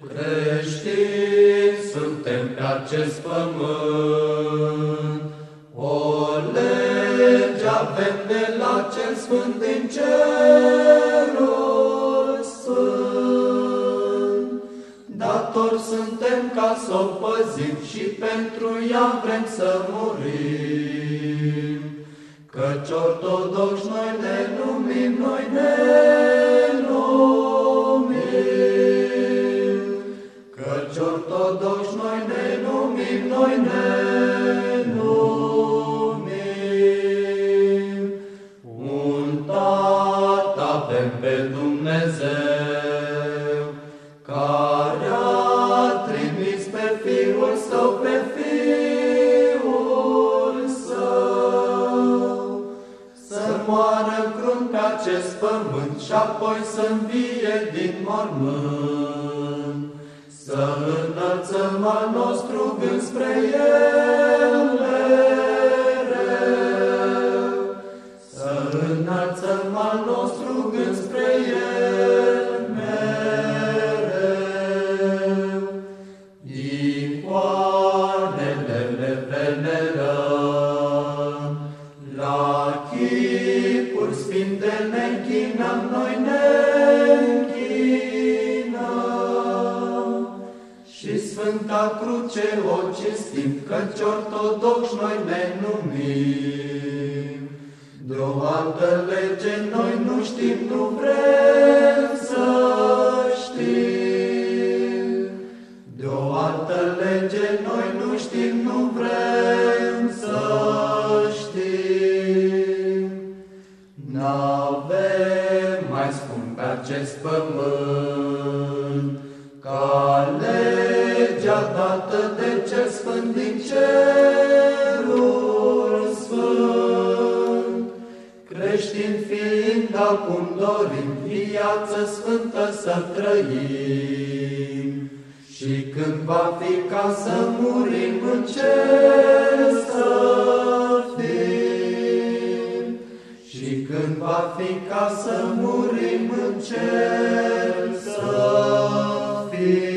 Creștini suntem pe acest pământ, o lege avem de la cel sfânt din cerul sfânt. Dator suntem ca să o păzim și pentru ea vrem să murim. Căci ortodoxi noi ne numim, noi ne ortodoxi noi ne numim. Un Tată avem pe Dumnezeu, care a trimis pe Fiul Său, pe Fiul Său, să moară crunt pe acest pământ și apoi să învie din mormânt. Să înălțăm al nostru gând spre El Sfânta Cruce o cinstim, căci ortodoxi noi ne numim. De o altă lege noi nu știm, nu vrem să știm. De o altă lege noi nu știm, nu vrem să știm. N-avem, mai spun pe acest pământ, cale legea dată de cel sfânt din cerul sfânt. Creștin fiind acum dorim viață sfântă să trăim, și când va fi ca să murim în cer să fim, și când va fi ca să murim în cer să fim.